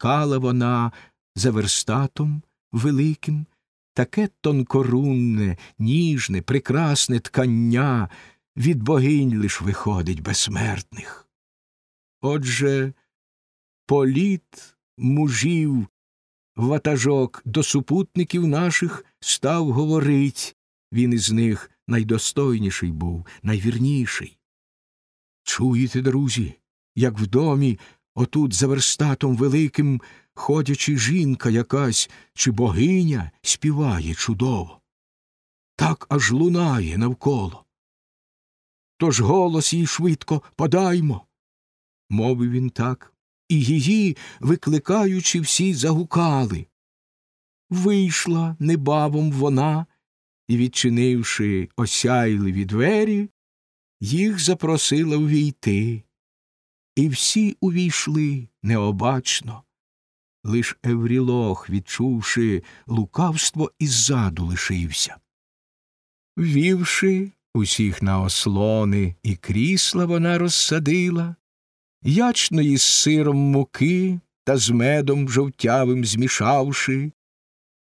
ткала вона за верстатом великим, таке тонкорунне, ніжне, прекрасне ткання від богинь лиш виходить безсмертних. Отже, політ мужів ватажок до супутників наших став говорить, він із них найдостойніший був, найвірніший. Чуєте, друзі, як в домі, отут за верстатом великим, ходячи жінка якась чи богиня співає чудово. Так аж лунає навколо. Тож голос їй швидко подаймо. Мовив він так, і її, викликаючи, всі загукали. Вийшла небавом вона і, відчинивши осяйливі двері, їх запросила увійти. І всі увійшли необачно. Лиш Еврілох, відчувши лукавство, іззаду лишився. Ввівши усіх на ослони і крісла вона розсадила, ячної з сиром муки та з медом жовтявим змішавши,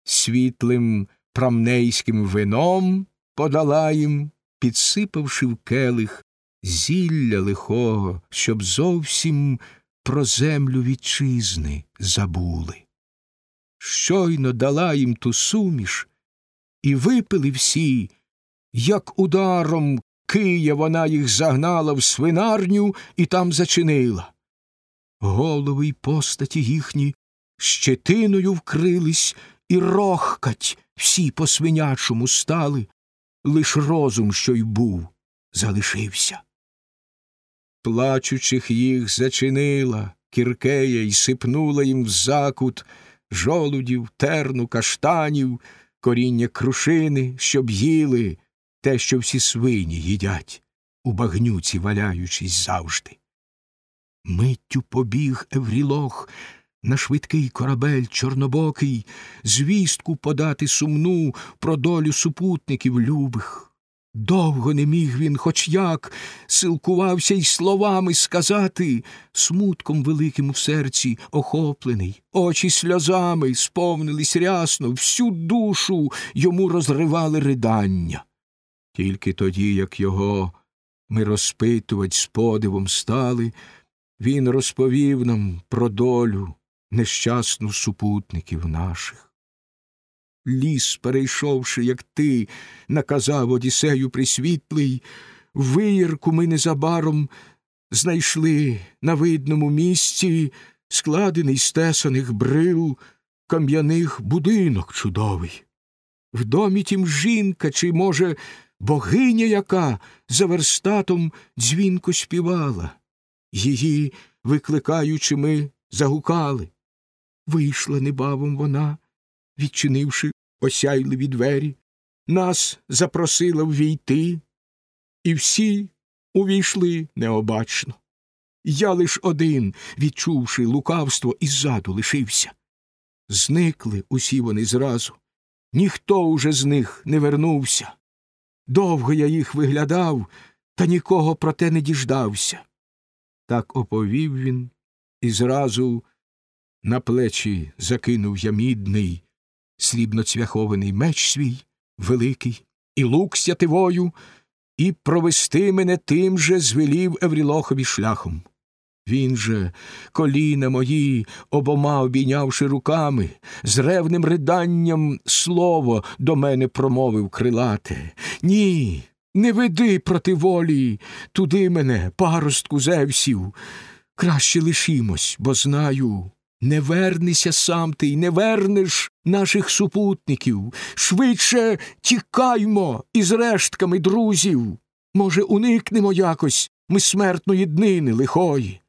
світлим прамнейським вином подала їм, підсипавши в келих зілля лихого, щоб зовсім про землю вітчизни забули. Щойно дала їм ту суміш, і випили всі, як ударом кия вона їх загнала в свинарню і там зачинила. Голови й постаті їхні щетиною вкрились, і рохкать всі по свинячому стали, лиш розум, що й був, залишився. Плачучих їх зачинила кіркея й сипнула їм в закут жолудів, терну, каштанів, коріння крушини, щоб їли те, що всі свині їдять, у багнюці валяючись завжди. Миттю побіг Еврілох на швидкий корабель чорнобокий, звістку подати сумну про долю супутників любих. Довго не міг він, хоч як, силкувався й словами сказати, смутком великим в серці охоплений, очі сльозами сповнились рясно, всю душу йому розривали ридання. Тільки тоді, як його ми розпитувать з подивом стали, він розповів нам про долю нещасну супутників наших ліс, перейшовши, як ти, наказав Одіссею присвітлий, виїрку ми незабаром знайшли на видному місці складений з тесаних брил кам'яних будинок чудовий. В домі тім жінка, чи, може, богиня яка за верстатом дзвінко співала. Її, викликаючи, ми загукали. Вийшла небавом вона, відчинивши осяйливі двері, нас запросила ввійти, і всі увійшли необачно. Я лиш один, відчувши лукавство, іззаду лишився. Зникли усі вони зразу, ніхто уже з них не вернувся. Довго я їх виглядав, та нікого про те не діждався. Так оповів він і зразу на плечі закинув я мідний срібноцвяхований меч свій, великий, і лук сятивою, і провести мене тим же звелів Еврілохові шляхом. Він же, коліна мої, обома обійнявши руками, з ревним риданням слово до мене промовив крилате. Ні, не веди проти волі туди мене, паростку Зевсів. Краще лишімось, бо знаю, не вернися сам ти, не вернеш наших супутників. Швидше тікаймо із рештками друзів. Може, уникнемо якось ми смертної днини лихої.